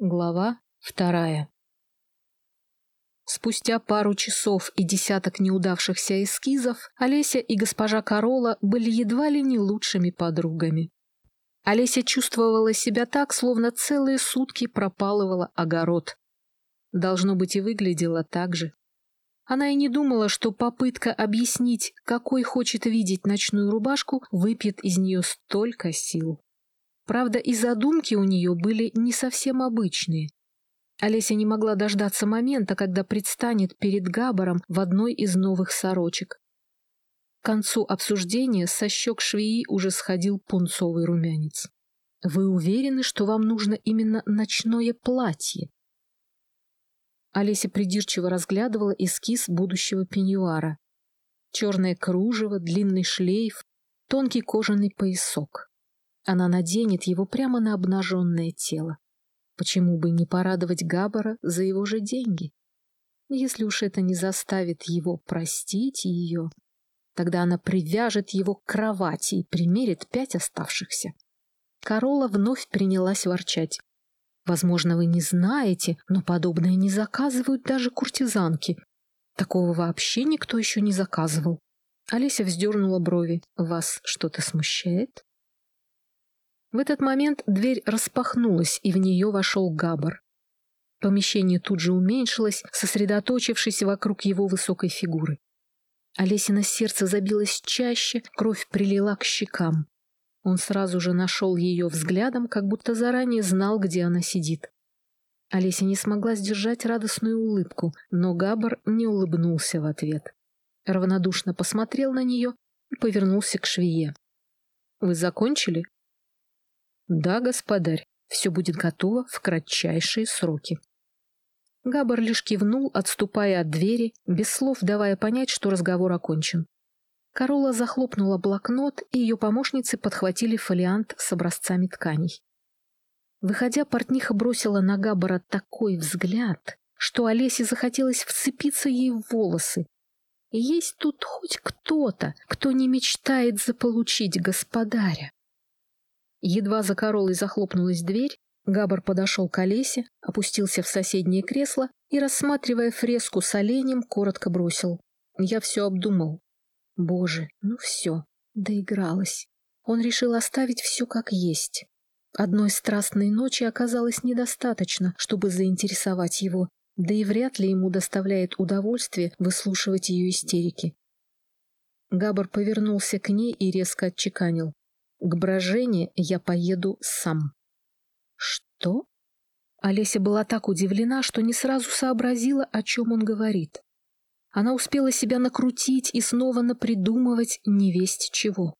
Глава вторая Спустя пару часов и десяток неудавшихся эскизов Олеся и госпожа Корола были едва ли не лучшими подругами. Олеся чувствовала себя так, словно целые сутки пропалывала огород. Должно быть, и выглядела так же. Она и не думала, что попытка объяснить, какой хочет видеть ночную рубашку, выпьет из нее столько сил. Правда, и задумки у нее были не совсем обычные. Олеся не могла дождаться момента, когда предстанет перед Габаром в одной из новых сорочек. К концу обсуждения со щек швеи уже сходил пунцовый румянец. «Вы уверены, что вам нужно именно ночное платье?» Олеся придирчиво разглядывала эскиз будущего пеньюара. Черное кружево, длинный шлейф, тонкий кожаный поясок. Она наденет его прямо на обнаженное тело. Почему бы не порадовать Габбара за его же деньги? Если уж это не заставит его простить ее, тогда она привяжет его к кровати и примерит пять оставшихся. Корола вновь принялась ворчать. Возможно, вы не знаете, но подобное не заказывают даже куртизанки. Такого вообще никто еще не заказывал. Олеся вздернула брови. Вас что-то смущает? В этот момент дверь распахнулась, и в нее вошел Габар. Помещение тут же уменьшилось, сосредоточившись вокруг его высокой фигуры. Олесина сердце забилось чаще, кровь прилила к щекам. Он сразу же нашел ее взглядом, как будто заранее знал, где она сидит. Олеся не смогла сдержать радостную улыбку, но Габар не улыбнулся в ответ. Равнодушно посмотрел на нее и повернулся к швее. «Вы закончили?» Да, господарь, все будет готово в кратчайшие сроки. Габар лишь кивнул, отступая от двери, без слов давая понять, что разговор окончен. Корола захлопнула блокнот, и ее помощницы подхватили фолиант с образцами тканей. Выходя, портниха бросила на Габбара такой взгляд, что Олесе захотелось вцепиться ей в волосы. есть тут хоть кто-то, кто не мечтает заполучить господаря. Едва за королой захлопнулась дверь, Габар подошел к Олесе, опустился в соседнее кресло и, рассматривая фреску с оленем, коротко бросил. Я все обдумал. Боже, ну все, доигралась. Он решил оставить все как есть. Одной страстной ночи оказалось недостаточно, чтобы заинтересовать его, да и вряд ли ему доставляет удовольствие выслушивать ее истерики. Габар повернулся к ней и резко отчеканил. К Брожене я поеду сам. Что? Олеся была так удивлена, что не сразу сообразила, о чем он говорит. Она успела себя накрутить и снова напридумывать невесть чего.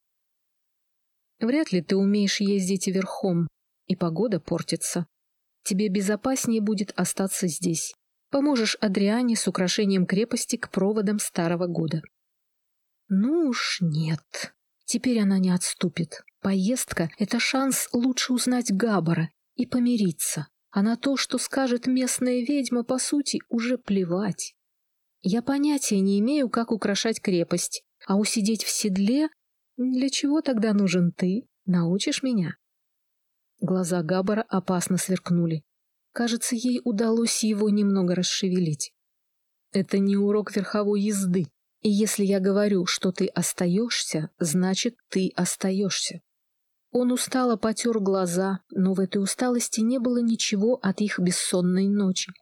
Вряд ли ты умеешь ездить верхом, и погода портится. Тебе безопаснее будет остаться здесь. Поможешь Адриане с украшением крепости к проводам старого года. Ну уж нет. Теперь она не отступит. Поездка — это шанс лучше узнать Габбара и помириться. А на то, что скажет местная ведьма, по сути, уже плевать. Я понятия не имею, как украшать крепость, а усидеть в седле... Для чего тогда нужен ты? Научишь меня? Глаза Габбара опасно сверкнули. Кажется, ей удалось его немного расшевелить. Это не урок верховой езды. И если я говорю, что ты остаешься, значит, ты остаешься. Он устало потер глаза, но в этой усталости не было ничего от их бессонной ночи.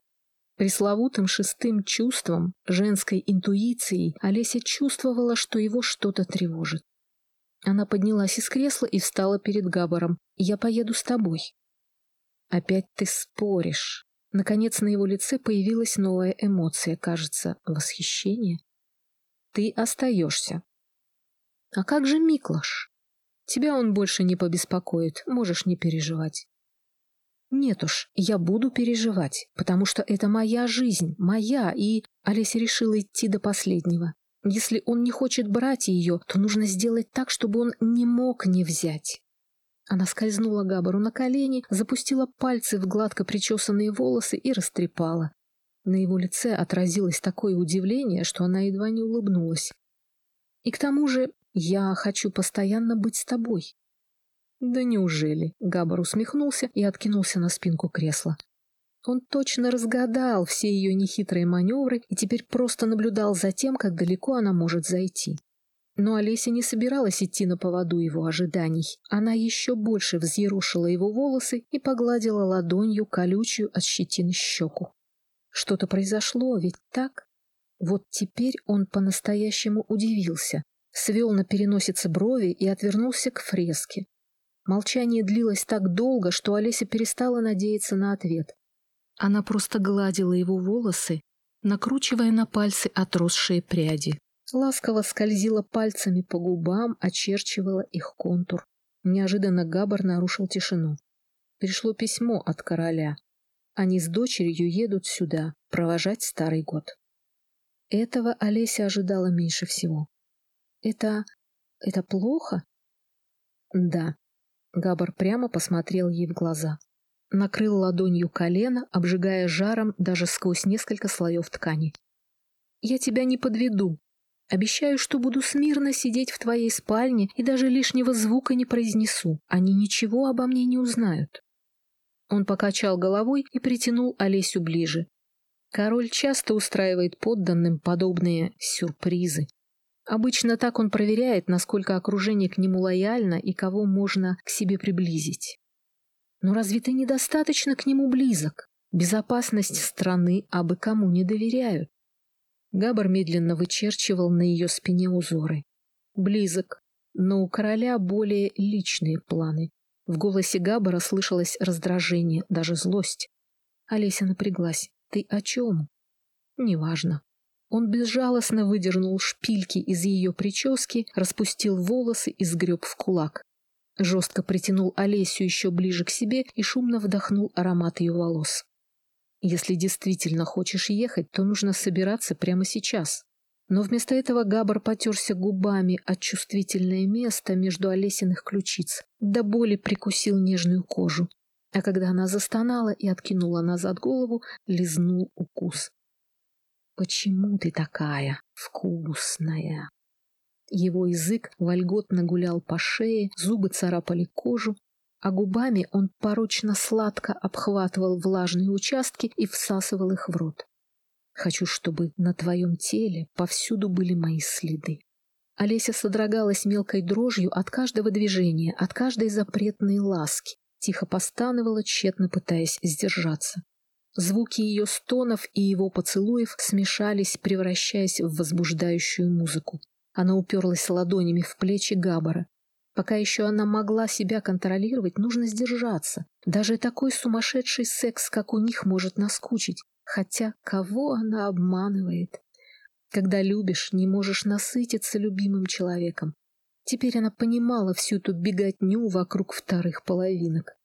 Пресловутым шестым чувством, женской интуицией, Олеся чувствовала, что его что-то тревожит. Она поднялась из кресла и встала перед Габаром. «Я поеду с тобой». «Опять ты споришь». Наконец на его лице появилась новая эмоция, кажется, восхищение. «Ты остаешься». «А как же Миклаш?» Тебя он больше не побеспокоит, можешь не переживать. Нет уж, я буду переживать, потому что это моя жизнь, моя, и Олеся решила идти до последнего. Если он не хочет брать ее, то нужно сделать так, чтобы он не мог не взять. Она скользнула Габару на колени, запустила пальцы в гладко причесанные волосы и растрепала. На его лице отразилось такое удивление, что она едва не улыбнулась. И к тому же я хочу постоянно быть с тобой. Да неужели? Габар усмехнулся и откинулся на спинку кресла. Он точно разгадал все ее нехитрые маневры и теперь просто наблюдал за тем, как далеко она может зайти. Но Олеся не собиралась идти на поводу его ожиданий. Она еще больше взъерушила его волосы и погладила ладонью колючую от щетины щеку. Что-то произошло, ведь так? Вот теперь он по-настоящему удивился, свел на переносице брови и отвернулся к фреске. Молчание длилось так долго, что Олеся перестала надеяться на ответ. Она просто гладила его волосы, накручивая на пальцы отросшие пряди. Ласково скользила пальцами по губам, очерчивала их контур. Неожиданно Габар нарушил тишину. Пришло письмо от короля. Они с дочерью едут сюда провожать старый год. Этого Олеся ожидала меньше всего. Это... это плохо? Да. Габар прямо посмотрел ей в глаза. Накрыл ладонью колено, обжигая жаром даже сквозь несколько слоев ткани. «Я тебя не подведу. Обещаю, что буду смирно сидеть в твоей спальне и даже лишнего звука не произнесу. Они ничего обо мне не узнают». Он покачал головой и притянул Олесю ближе. Король часто устраивает подданным подобные сюрпризы. Обычно так он проверяет, насколько окружение к нему лояльно и кого можно к себе приблизить. Но разве ты недостаточно к нему близок? Безопасность страны абы кому не доверяют. Габар медленно вычерчивал на ее спине узоры. Близок, но у короля более личные планы. В голосе Габара слышалось раздражение, даже злость. Олеся напряглась. «Ты о чем?» «Неважно. Он безжалостно выдернул шпильки из ее прически, распустил волосы и сгреб в кулак. Жестко притянул Олесю еще ближе к себе и шумно вдохнул аромат ее волос. «Если действительно хочешь ехать, то нужно собираться прямо сейчас». Но вместо этого Габар потерся губами от чувствительное место между Олесиных ключиц, до боли прикусил нежную кожу. А когда она застонала и откинула назад голову, лизнул укус. Почему ты такая вкусная? Его язык вольготно гулял по шее, зубы царапали кожу, а губами он порочно сладко обхватывал влажные участки и всасывал их в рот. Хочу, чтобы на твоем теле повсюду были мои следы. Олеся содрогалась мелкой дрожью от каждого движения, от каждой запретной ласки, тихо постановала, тщетно пытаясь сдержаться. Звуки ее стонов и его поцелуев смешались, превращаясь в возбуждающую музыку. Она уперлась ладонями в плечи Габара. Пока еще она могла себя контролировать, нужно сдержаться. Даже такой сумасшедший секс, как у них, может наскучить. Хотя кого она обманывает? Когда любишь, не можешь насытиться любимым человеком. Теперь она понимала всю эту беготню вокруг вторых половинок.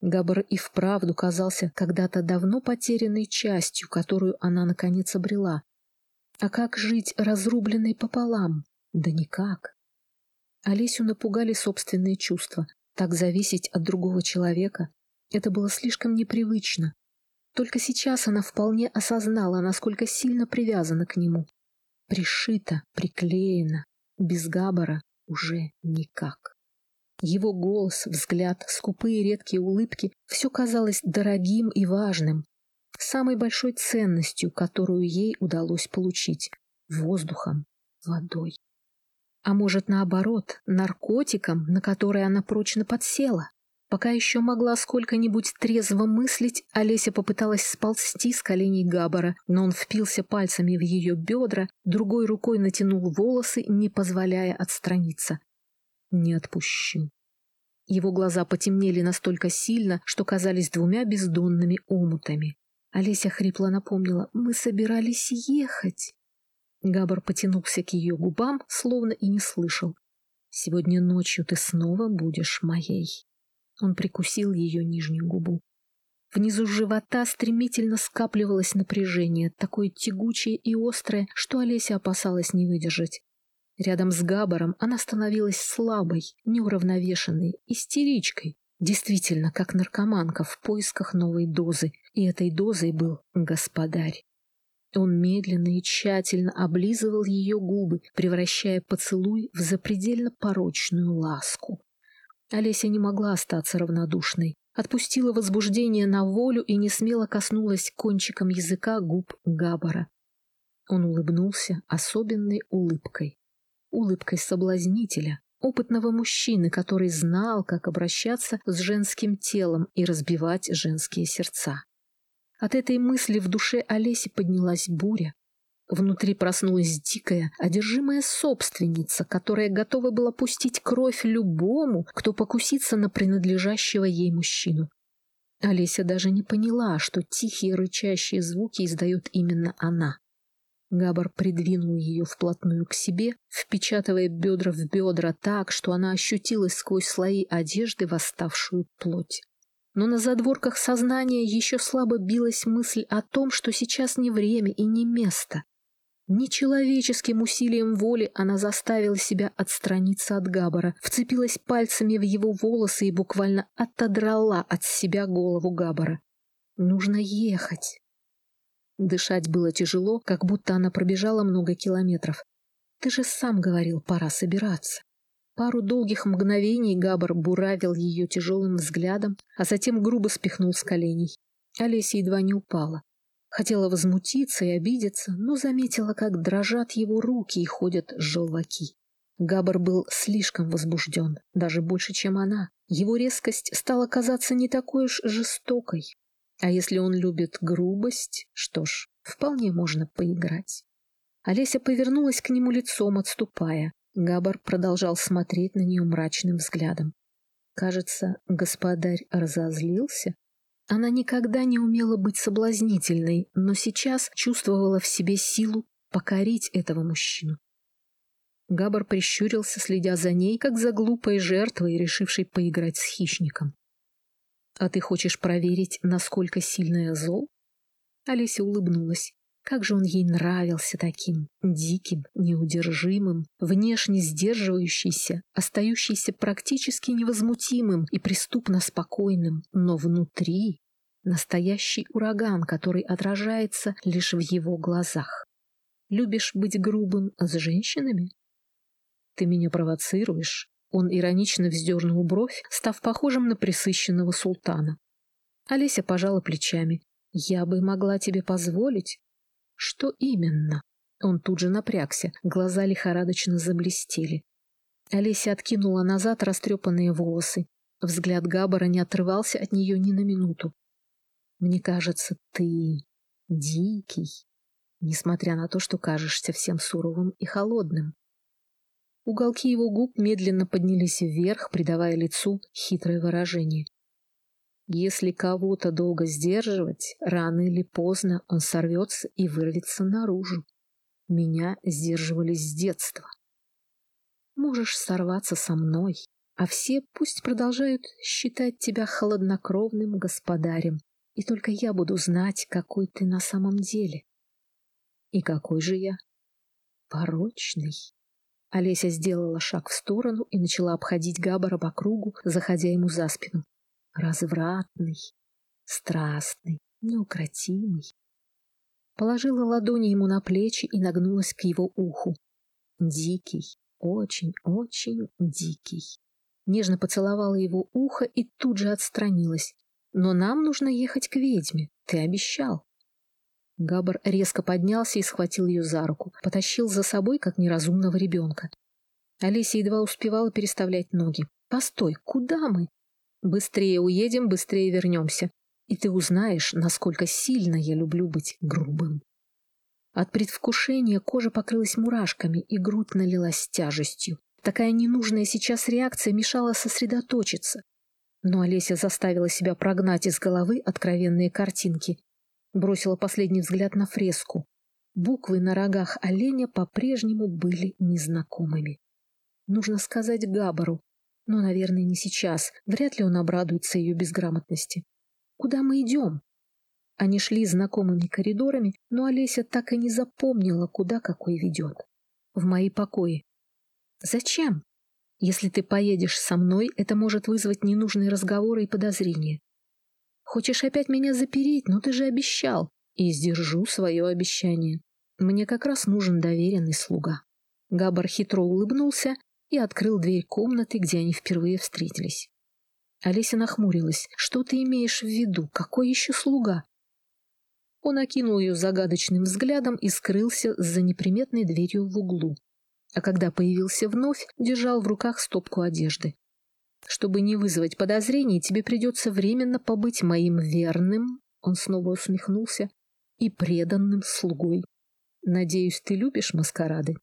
Габр и вправду казался когда-то давно потерянной частью, которую она наконец обрела. А как жить разрубленной пополам? Да никак. Олесю напугали собственные чувства. Так зависеть от другого человека — это было слишком непривычно. Только сейчас она вполне осознала, насколько сильно привязана к нему. Пришита, приклеена, без Габара уже никак. Его голос, взгляд, скупые редкие улыбки — все казалось дорогим и важным, самой большой ценностью, которую ей удалось получить — воздухом, водой. А может, наоборот, наркотиком, на который она прочно подсела? Пока еще могла сколько-нибудь трезво мыслить, Олеся попыталась сползти с коленей Габара, но он впился пальцами в ее бедра, другой рукой натянул волосы, не позволяя отстраниться. «Не отпущу». Его глаза потемнели настолько сильно, что казались двумя бездонными омутами. Олеся хрипло напомнила, «Мы собирались ехать». Габар потянулся к ее губам, словно и не слышал. «Сегодня ночью ты снова будешь моей». Он прикусил ее нижнюю губу. Внизу живота стремительно скапливалось напряжение, такое тягучее и острое, что Олеся опасалась не выдержать. Рядом с Габаром она становилась слабой, неуравновешенной, истеричкой. Действительно, как наркоманка в поисках новой дозы. И этой дозой был господарь. Он медленно и тщательно облизывал ее губы, превращая поцелуй в запредельно порочную ласку. Олеся не могла остаться равнодушной. отпустила возбуждение на волю и не смело коснулась кончиком языка губ Габара. Он улыбнулся особенной улыбкой. Улыбкой соблазнителя, опытного мужчины, который знал, как обращаться с женским телом и разбивать женские сердца. От этой мысли в душе Олеси поднялась буря. Внутри проснулась дикая, одержимая собственница, которая готова была пустить кровь любому, кто покусится на принадлежащего ей мужчину. Олеся даже не поняла, что тихие рычащие звуки издает именно она. Габар придвинул ее вплотную к себе, впечатывая бедра в бедра так, что она ощутила сквозь слои одежды восставшую плоть. Но на задворках сознания еще слабо билась мысль о том, что сейчас не время и не место. Нечеловеческим усилием воли она заставила себя отстраниться от Габара, вцепилась пальцами в его волосы и буквально отодрала от себя голову Габара. Нужно ехать. Дышать было тяжело, как будто она пробежала много километров. Ты же сам говорил, пора собираться. Пару долгих мгновений Габар буравил ее тяжелым взглядом, а затем грубо спихнул с коленей. Олеся едва не упала. Хотела возмутиться и обидеться, но заметила, как дрожат его руки и ходят желваки. Габар был слишком возбужден, даже больше, чем она. Его резкость стала казаться не такой уж жестокой. А если он любит грубость, что ж, вполне можно поиграть. Олеся повернулась к нему лицом, отступая. Габар продолжал смотреть на нее мрачным взглядом. Кажется, господарь разозлился. Она никогда не умела быть соблазнительной, но сейчас чувствовала в себе силу покорить этого мужчину. Габар прищурился, следя за ней, как за глупой жертвой, решившей поиграть с хищником. «А ты хочешь проверить, насколько сильная зол?» Олеся улыбнулась. Как же он ей нравился таким, диким, неудержимым, внешне сдерживающийся, остающийся практически невозмутимым и преступно спокойным, но внутри настоящий ураган, который отражается лишь в его глазах. Любишь быть грубым с женщинами? Ты меня провоцируешь, он иронично вздернул бровь, став похожим на присыщенного султана. Олеся пожала плечами. «Я бы могла тебе позволить». «Что именно?» Он тут же напрягся, глаза лихорадочно заблестели. Олеся откинула назад растрепанные волосы. Взгляд Габбара не отрывался от нее ни на минуту. «Мне кажется, ты дикий, несмотря на то, что кажешься всем суровым и холодным. Уголки его губ медленно поднялись вверх, придавая лицу хитрое выражение. Если кого-то долго сдерживать, рано или поздно он сорвется и вырвется наружу. Меня сдерживали с детства. Можешь сорваться со мной, а все пусть продолжают считать тебя холоднокровным господарем, и только я буду знать, какой ты на самом деле. И какой же я? Порочный. Олеся сделала шаг в сторону и начала обходить Габара по кругу, заходя ему за спину. Развратный, страстный, неукротимый. Положила ладони ему на плечи и нагнулась к его уху. Дикий, очень-очень дикий. Нежно поцеловала его ухо и тут же отстранилась. «Но нам нужно ехать к ведьме, ты обещал». Габар резко поднялся и схватил ее за руку, потащил за собой, как неразумного ребенка. Олеся едва успевала переставлять ноги. «Постой, куда мы?» «Быстрее уедем, быстрее вернемся. И ты узнаешь, насколько сильно я люблю быть грубым». От предвкушения кожа покрылась мурашками, и грудь налилась тяжестью. Такая ненужная сейчас реакция мешала сосредоточиться. Но Олеся заставила себя прогнать из головы откровенные картинки. Бросила последний взгляд на фреску. Буквы на рогах оленя по-прежнему были незнакомыми. Нужно сказать Габару, но, наверное, не сейчас. Вряд ли он обрадуется ее безграмотности. Куда мы идем? Они шли знакомыми коридорами, но Олеся так и не запомнила, куда какой ведет. В мои покои. Зачем? Если ты поедешь со мной, это может вызвать ненужные разговоры и подозрения. Хочешь опять меня запереть, но ты же обещал. И сдержу свое обещание. Мне как раз нужен доверенный слуга. Габар хитро улыбнулся и открыл дверь комнаты, где они впервые встретились. Олеся нахмурилась. «Что ты имеешь в виду? Какой еще слуга?» Он окинул ее загадочным взглядом и скрылся за неприметной дверью в углу. А когда появился вновь, держал в руках стопку одежды. «Чтобы не вызвать подозрений, тебе придется временно побыть моим верным», он снова усмехнулся, «и преданным слугой. Надеюсь, ты любишь маскарады?»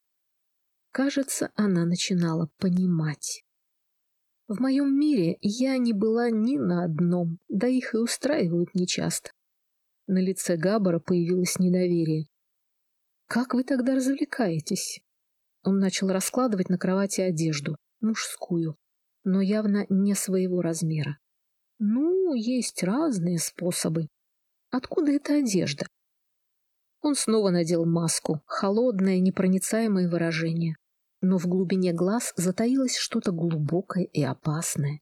Кажется, она начинала понимать. В моем мире я не была ни на одном, да их и устраивают нечасто. На лице Габбара появилось недоверие. «Как вы тогда развлекаетесь?» Он начал раскладывать на кровати одежду, мужскую, но явно не своего размера. «Ну, есть разные способы. Откуда эта одежда?» Он снова надел маску, холодное, непроницаемое выражение. Но в глубине глаз затаилось что-то глубокое и опасное.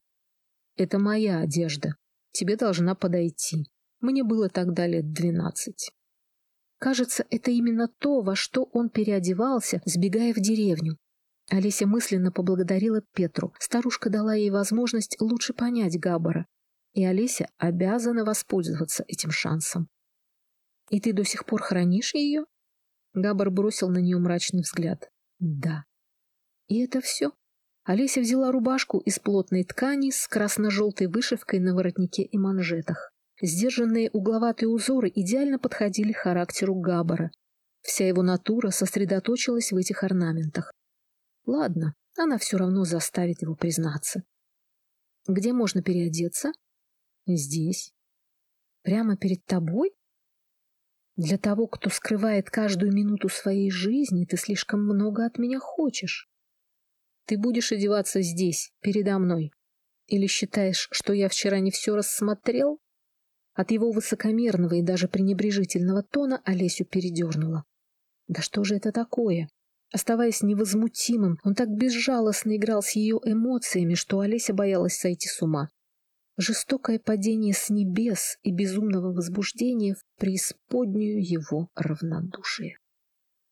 «Это моя одежда. Тебе должна подойти. Мне было тогда лет двенадцать. Кажется, это именно то, во что он переодевался, сбегая в деревню. Олеся мысленно поблагодарила Петру. Старушка дала ей возможность лучше понять Габбара. И Олеся обязана воспользоваться этим шансом. «И ты до сих пор хранишь ее?» Габбар бросил на нее мрачный взгляд. «Да». «И это все?» Олеся взяла рубашку из плотной ткани с красно-желтой вышивкой на воротнике и манжетах. Сдержанные угловатые узоры идеально подходили характеру Габбара. Вся его натура сосредоточилась в этих орнаментах. Ладно, она все равно заставит его признаться. Где можно переодеться? Здесь. Прямо перед тобой? Для того, кто скрывает каждую минуту своей жизни, ты слишком много от меня хочешь. Ты будешь одеваться здесь, передо мной. Или считаешь, что я вчера не все рассмотрел? От его высокомерного и даже пренебрежительного тона Олесю передернула. Да что же это такое? Оставаясь невозмутимым, он так безжалостно играл с ее эмоциями, что Олеся боялась сойти с ума. Жестокое падение с небес и безумного возбуждения в преисподнюю его равнодушие.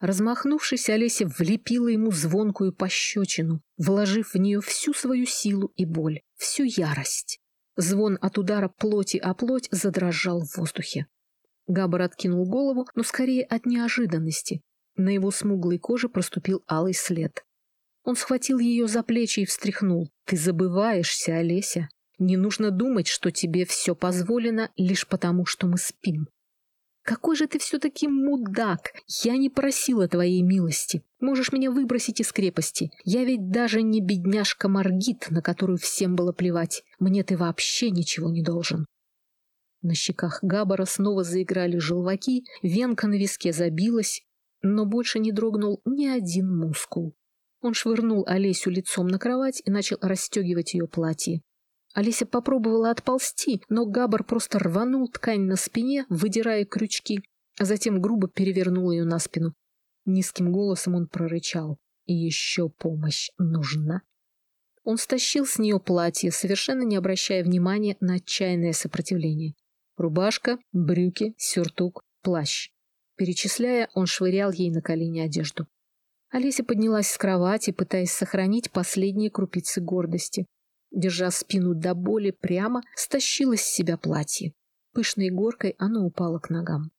Размахнувшись, Олеся влепила ему звонкую пощечину, вложив в нее всю свою силу и боль, всю ярость. Звон от удара плоти о плоть задрожал в воздухе. Габар откинул голову, но скорее от неожиданности. На его смуглой коже проступил алый след. Он схватил ее за плечи и встряхнул. «Ты забываешься, Олеся. Не нужно думать, что тебе все позволено лишь потому, что мы спим. Какой же ты все-таки мудак! Я не просила твоей милости. Можешь меня выбросить из крепости. Я ведь даже не бедняжка Маргит, на которую всем было плевать. Мне ты вообще ничего не должен. На щеках Габбара снова заиграли желваки, венка на виске забилась, но больше не дрогнул ни один мускул. Он швырнул Олесю лицом на кровать и начал расстегивать ее платье. Олеся попробовала отползти, но Габар просто рванул ткань на спине, выдирая крючки, а затем грубо перевернул ее на спину. Низким голосом он прорычал. «И еще помощь нужна». Он стащил с нее платье, совершенно не обращая внимания на отчаянное сопротивление. Рубашка, брюки, сюртук, плащ. Перечисляя, он швырял ей на колени одежду. Олеся поднялась с кровати, пытаясь сохранить последние крупицы гордости держа спину до боли прямо, стащила с себя платье. Пышной горкой оно упало к ногам.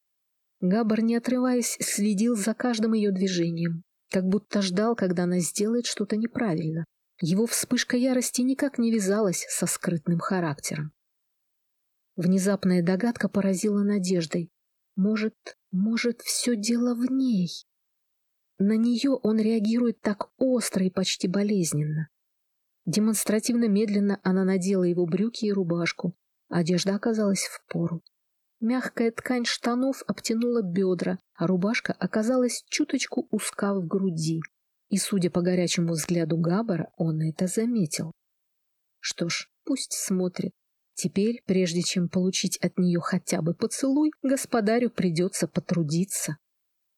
Габар, не отрываясь, следил за каждым ее движением, как будто ждал, когда она сделает что-то неправильно. Его вспышка ярости никак не вязалась со скрытным характером. Внезапная догадка поразила надеждой. Может, может, все дело в ней? На нее он реагирует так остро и почти болезненно. Демонстративно медленно она надела его брюки и рубашку. Одежда оказалась в пору. Мягкая ткань штанов обтянула бедра, а рубашка оказалась чуточку узка в груди. И, судя по горячему взгляду Габбара, он это заметил. Что ж, пусть смотрит. Теперь, прежде чем получить от нее хотя бы поцелуй, господарю придется потрудиться.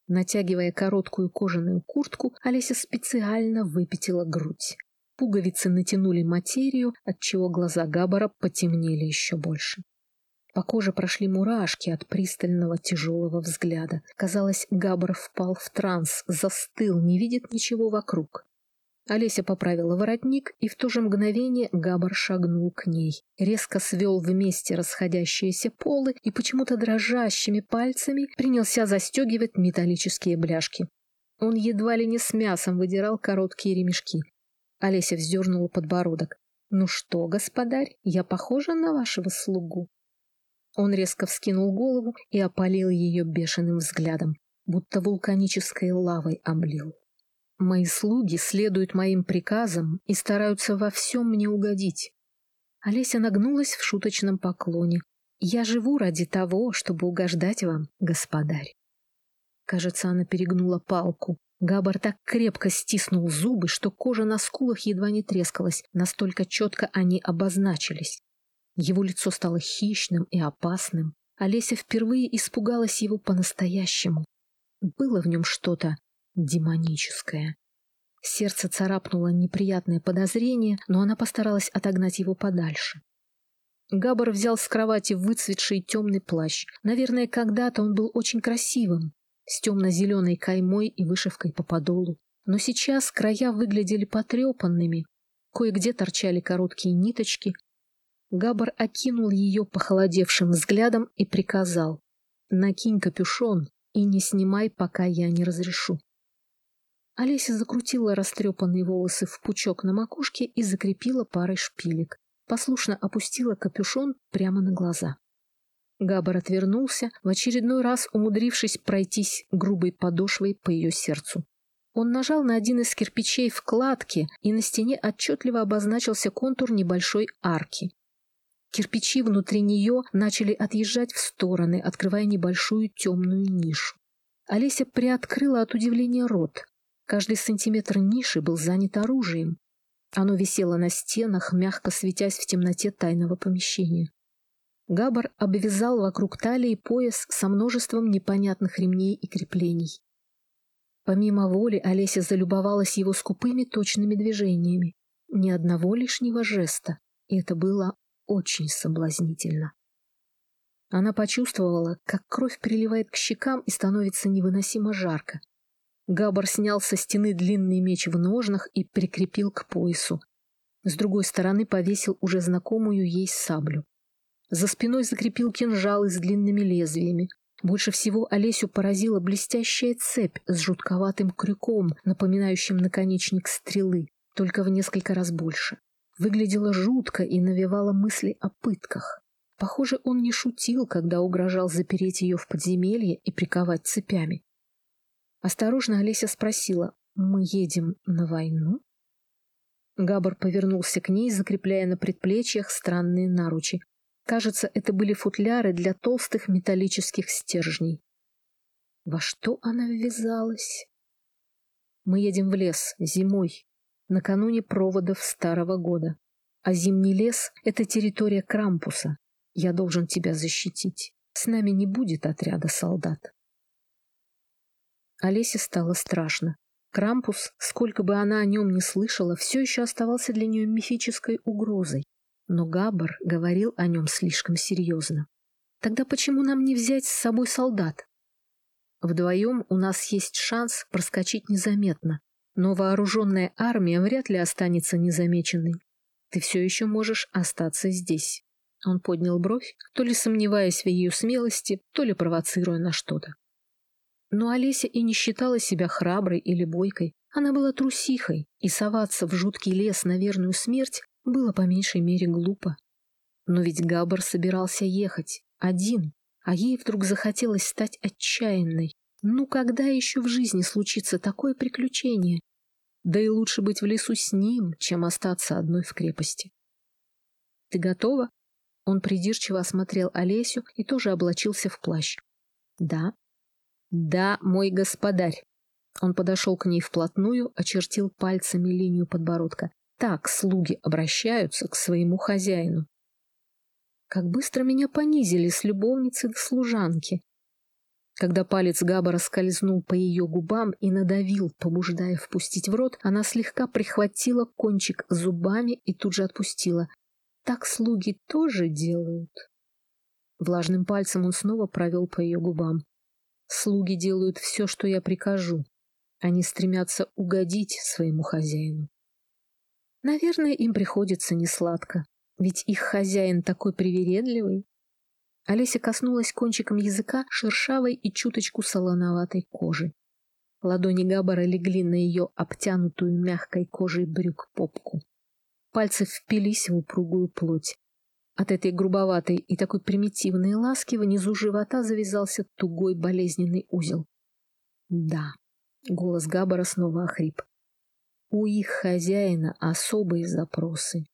Натягивая короткую кожаную куртку, Олеся специально выпятила грудь. Пуговицы натянули материю, отчего глаза Габбара потемнели еще больше. По коже прошли мурашки от пристального тяжелого взгляда. Казалось, Габбар впал в транс, застыл, не видит ничего вокруг. Олеся поправила воротник, и в то же мгновение Габар шагнул к ней. Резко свел вместе расходящиеся полы и почему-то дрожащими пальцами принялся застегивать металлические бляшки. Он едва ли не с мясом выдирал короткие ремешки. Олеся вздернула подбородок. «Ну что, господарь, я похожа на вашего слугу?» Он резко вскинул голову и опалил ее бешеным взглядом, будто вулканической лавой облил. Мои слуги следуют моим приказам и стараются во всем мне угодить. Олеся нагнулась в шуточном поклоне. Я живу ради того, чтобы угождать вам, господарь. Кажется, она перегнула палку. Габар так крепко стиснул зубы, что кожа на скулах едва не трескалась, настолько четко они обозначились. Его лицо стало хищным и опасным. Олеся впервые испугалась его по-настоящему. Было в нем что-то демоническое. Сердце царапнуло неприятное подозрение, но она постаралась отогнать его подальше. Габар взял с кровати выцветший темный плащ. Наверное, когда-то он был очень красивым, с темно-зеленой каймой и вышивкой по подолу. Но сейчас края выглядели потрепанными, кое-где торчали короткие ниточки. Габар окинул ее похолодевшим взглядом и приказал «Накинь капюшон и не снимай, пока я не разрешу». Олеся закрутила растрепанные волосы в пучок на макушке и закрепила парой шпилек. Послушно опустила капюшон прямо на глаза. Габар отвернулся, в очередной раз умудрившись пройтись грубой подошвой по ее сердцу. Он нажал на один из кирпичей вкладки, и на стене отчетливо обозначился контур небольшой арки. Кирпичи внутри нее начали отъезжать в стороны, открывая небольшую темную нишу. Олеся приоткрыла от удивления рот. Каждый сантиметр ниши был занят оружием. Оно висело на стенах, мягко светясь в темноте тайного помещения. Габар обвязал вокруг талии пояс со множеством непонятных ремней и креплений. Помимо воли Олеся залюбовалась его скупыми точными движениями. Ни одного лишнего жеста, и это было очень соблазнительно. Она почувствовала, как кровь приливает к щекам и становится невыносимо жарко. Габар снял со стены длинный меч в ножнах и прикрепил к поясу. С другой стороны повесил уже знакомую ей саблю. За спиной закрепил кинжалы с длинными лезвиями. Больше всего Олесю поразила блестящая цепь с жутковатым крюком, напоминающим наконечник стрелы, только в несколько раз больше. Выглядела жутко и навевала мысли о пытках. Похоже, он не шутил, когда угрожал запереть ее в подземелье и приковать цепями. Осторожно Олеся спросила, «Мы едем на войну?» Габар повернулся к ней, закрепляя на предплечьях странные наручи. Кажется, это были футляры для толстых металлических стержней. Во что она ввязалась? Мы едем в лес зимой, накануне проводов старого года. А зимний лес — это территория Крампуса. Я должен тебя защитить. С нами не будет отряда солдат. Олесе стало страшно. Крампус, сколько бы она о нем ни слышала, все еще оставался для нее мифической угрозой. Но Габбар говорил о нем слишком серьезно. Тогда почему нам не взять с собой солдат? Вдвоем у нас есть шанс проскочить незаметно, но вооруженная армия вряд ли останется незамеченной. Ты все еще можешь остаться здесь. Он поднял бровь, то ли сомневаясь в ее смелости, то ли провоцируя на что-то. Но Олеся и не считала себя храброй или бойкой. Она была трусихой, и соваться в жуткий лес на верную смерть было по меньшей мере глупо. Но ведь Габар собирался ехать, один, а ей вдруг захотелось стать отчаянной. Ну когда еще в жизни случится такое приключение? Да и лучше быть в лесу с ним, чем остаться одной в крепости. «Ты готова?» Он придирчиво осмотрел Олесю и тоже облачился в плащ. «Да», «Да, мой господарь». Он подошел к ней вплотную, очертил пальцами линию подбородка. Так слуги обращаются к своему хозяину. Как быстро меня понизили с любовницы до служанки. Когда палец Габара скользнул по ее губам и надавил, побуждая впустить в рот, она слегка прихватила кончик зубами и тут же отпустила. Так слуги тоже делают. Влажным пальцем он снова провел по ее губам. Слуги делают все, что я прикажу. Они стремятся угодить своему хозяину. Наверное, им приходится несладко, ведь их хозяин такой привередливый. Олеся коснулась кончиком языка шершавой и чуточку солоноватой кожи. Ладони Габбара легли на ее обтянутую мягкой кожей брюк попку. Пальцы впились в упругую плоть. От этой грубоватой и такой примитивной ласки внизу живота завязался тугой болезненный узел. Да, голос Габбара снова охрип. У их хозяина особые запросы,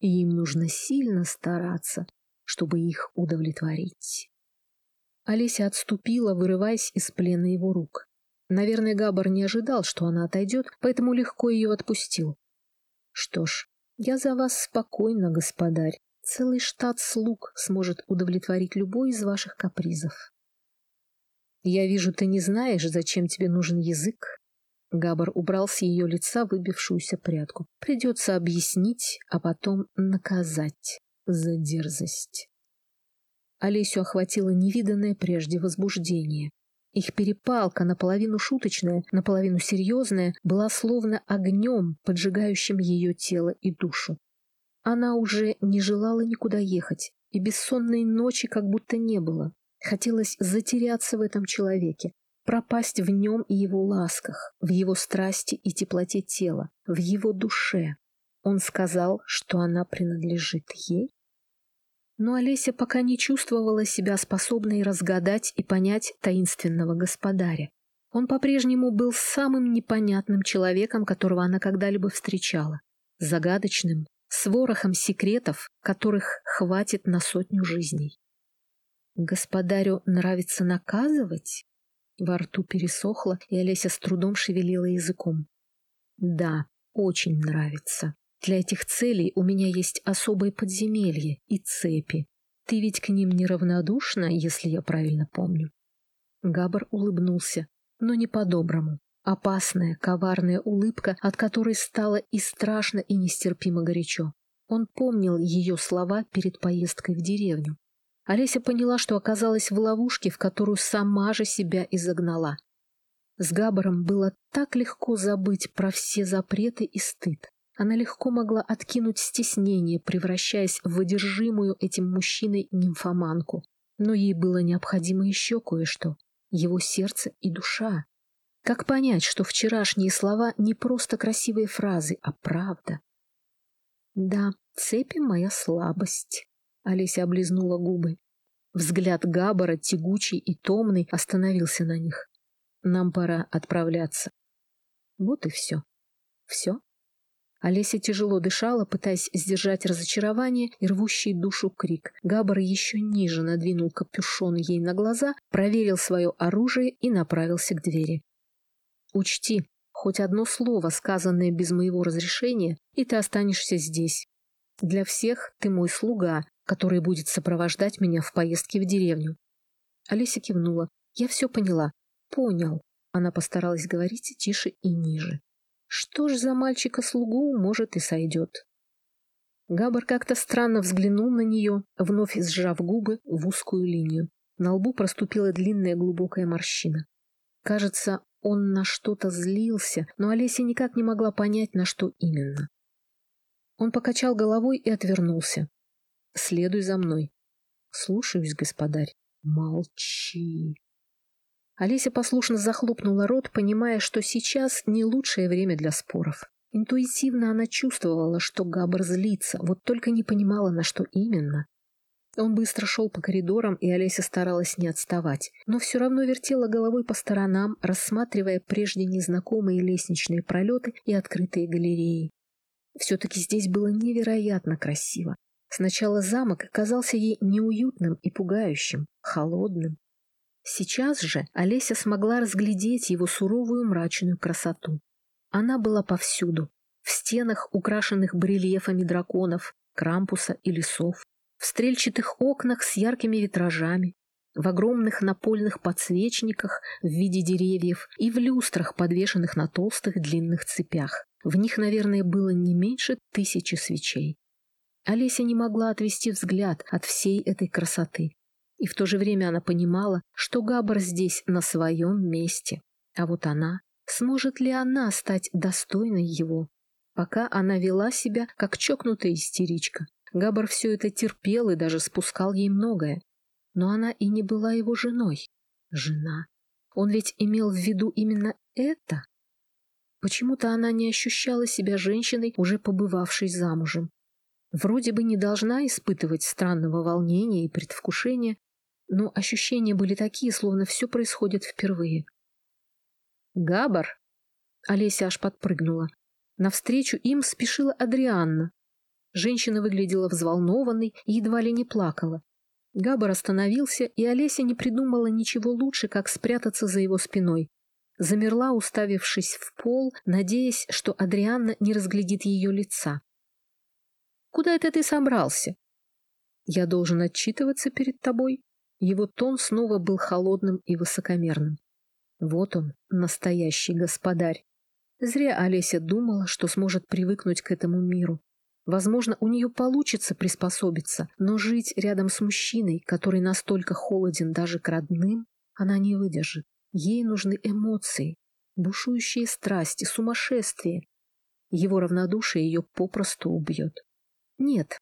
и им нужно сильно стараться, чтобы их удовлетворить. Олеся отступила, вырываясь из плена его рук. Наверное, Габар не ожидал, что она отойдет, поэтому легко ее отпустил. Что ж, я за вас спокойно, господарь. Целый штат слуг сможет удовлетворить любой из ваших капризов. Я вижу, ты не знаешь, зачем тебе нужен язык, Габар убрал с ее лица выбившуюся прядку. Придется объяснить, а потом наказать за дерзость. Олесю охватило невиданное прежде возбуждение. Их перепалка, наполовину шуточная, наполовину серьезная, была словно огнем, поджигающим ее тело и душу. Она уже не желала никуда ехать, и бессонной ночи как будто не было. Хотелось затеряться в этом человеке, пропасть в нем и его ласках, в его страсти и теплоте тела, в его душе. Он сказал, что она принадлежит ей. Но Олеся пока не чувствовала себя способной разгадать и понять таинственного господаря. Он по-прежнему был самым непонятным человеком, которого она когда-либо встречала. Загадочным, с ворохом секретов, которых хватит на сотню жизней. Господарю нравится наказывать? Во рту пересохло, и Олеся с трудом шевелила языком. «Да, очень нравится. Для этих целей у меня есть особые подземелья и цепи. Ты ведь к ним неравнодушна, если я правильно помню?» Габар улыбнулся, но не по-доброму. Опасная, коварная улыбка, от которой стало и страшно, и нестерпимо горячо. Он помнил ее слова перед поездкой в деревню. Олеся поняла, что оказалась в ловушке, в которую сама же себя изогнала. С Габаром было так легко забыть про все запреты и стыд. Она легко могла откинуть стеснение, превращаясь в одержимую этим мужчиной нимфоманку. Но ей было необходимо еще кое-что — его сердце и душа. Как понять, что вчерашние слова не просто красивые фразы, а правда? Да, цепи — моя слабость. Олеся облизнула губы. Взгляд Габбара, тягучий и томный, остановился на них. Нам пора отправляться. Вот и все. Все? Олеся тяжело дышала, пытаясь сдержать разочарование и рвущий душу крик. Габар еще ниже надвинул капюшон ей на глаза, проверил свое оружие и направился к двери. «Учти, хоть одно слово, сказанное без моего разрешения, и ты останешься здесь. Для всех ты мой слуга, который будет сопровождать меня в поездке в деревню. Олеся кивнула. Я все поняла. Понял. Она постаралась говорить тише и ниже. Что ж за мальчика-слугу, может, и сойдет. Габар как-то странно взглянул на нее, вновь сжав губы в узкую линию. На лбу проступила длинная глубокая морщина. Кажется, он на что-то злился, но Олеся никак не могла понять, на что именно. Он покачал головой и отвернулся. «Следуй за мной». «Слушаюсь, господарь». «Молчи». Олеся послушно захлопнула рот, понимая, что сейчас не лучшее время для споров. Интуитивно она чувствовала, что Габр злится, вот только не понимала, на что именно. Он быстро шел по коридорам, и Олеся старалась не отставать, но все равно вертела головой по сторонам, рассматривая прежде незнакомые лестничные пролеты и открытые галереи. Все-таки здесь было невероятно красиво. Сначала замок казался ей неуютным и пугающим, холодным. Сейчас же Олеся смогла разглядеть его суровую мрачную красоту. Она была повсюду, в стенах, украшенных барельефами драконов, крампуса и лесов, в стрельчатых окнах с яркими витражами, в огромных напольных подсвечниках в виде деревьев и в люстрах, подвешенных на толстых длинных цепях. В них, наверное, было не меньше тысячи свечей. Олеся не могла отвести взгляд от всей этой красоты. И в то же время она понимала, что Габар здесь на своем месте. А вот она, сможет ли она стать достойной его? пока она вела себя, как чокнутая истеричка. Габар все это терпел и даже спускал ей многое. Но она и не была его женой. Жена. Он ведь имел в виду именно это. Почему-то она не ощущала себя женщиной, уже побывавшей замужем. Вроде бы не должна испытывать странного волнения и предвкушения, но ощущения были такие, словно все происходит впервые. «Габар!» Олеся аж подпрыгнула. Навстречу им спешила Адрианна. Женщина выглядела взволнованной и едва ли не плакала. Габар остановился, и Олеся не придумала ничего лучше, как спрятаться за его спиной. Замерла, уставившись в пол, надеясь, что Адрианна не разглядит ее лица. «Куда это ты собрался?» «Я должен отчитываться перед тобой». Его тон снова был холодным и высокомерным. Вот он, настоящий господарь. Зря Олеся думала, что сможет привыкнуть к этому миру. Возможно, у нее получится приспособиться, но жить рядом с мужчиной, который настолько холоден даже к родным, она не выдержит. Ей нужны эмоции, бушующие страсти, сумасшествие. Его равнодушие ее попросту убьет. Нет,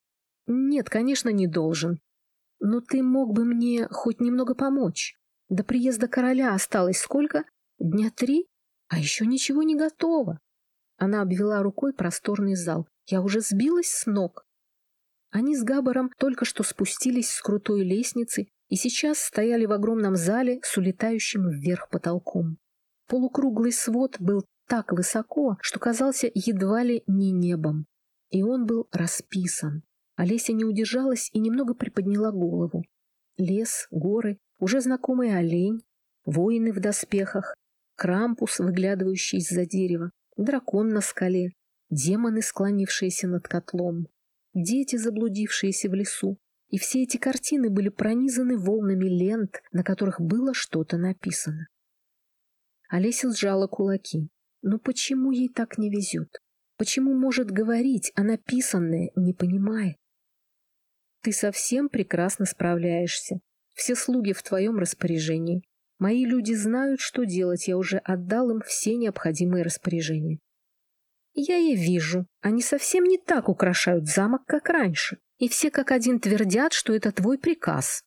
нет, конечно, не должен. Но ты мог бы мне хоть немного помочь. До приезда короля осталось сколько? Дня три? А еще ничего не готово. Она обвела рукой просторный зал. Я уже сбилась с ног. Они с Габаром только что спустились с крутой лестницы и сейчас стояли в огромном зале с улетающим вверх потолком. Полукруглый свод был так высоко, что казался едва ли не небом. И он был расписан. Олеся не удержалась и немного приподняла голову. Лес, горы, уже знакомый олень, воины в доспехах, крампус, выглядывающий из-за дерева, дракон на скале, демоны, склонившиеся над котлом, дети, заблудившиеся в лесу. И все эти картины были пронизаны волнами лент, на которых было что-то написано. Олеся сжала кулаки. Но почему ей так не везет? Почему может говорить, а написанное не понимает? Ты совсем прекрасно справляешься. Все слуги в твоем распоряжении. Мои люди знают, что делать, я уже отдал им все необходимые распоряжения. Я и вижу, они совсем не так украшают замок, как раньше, и все как один твердят, что это твой приказ.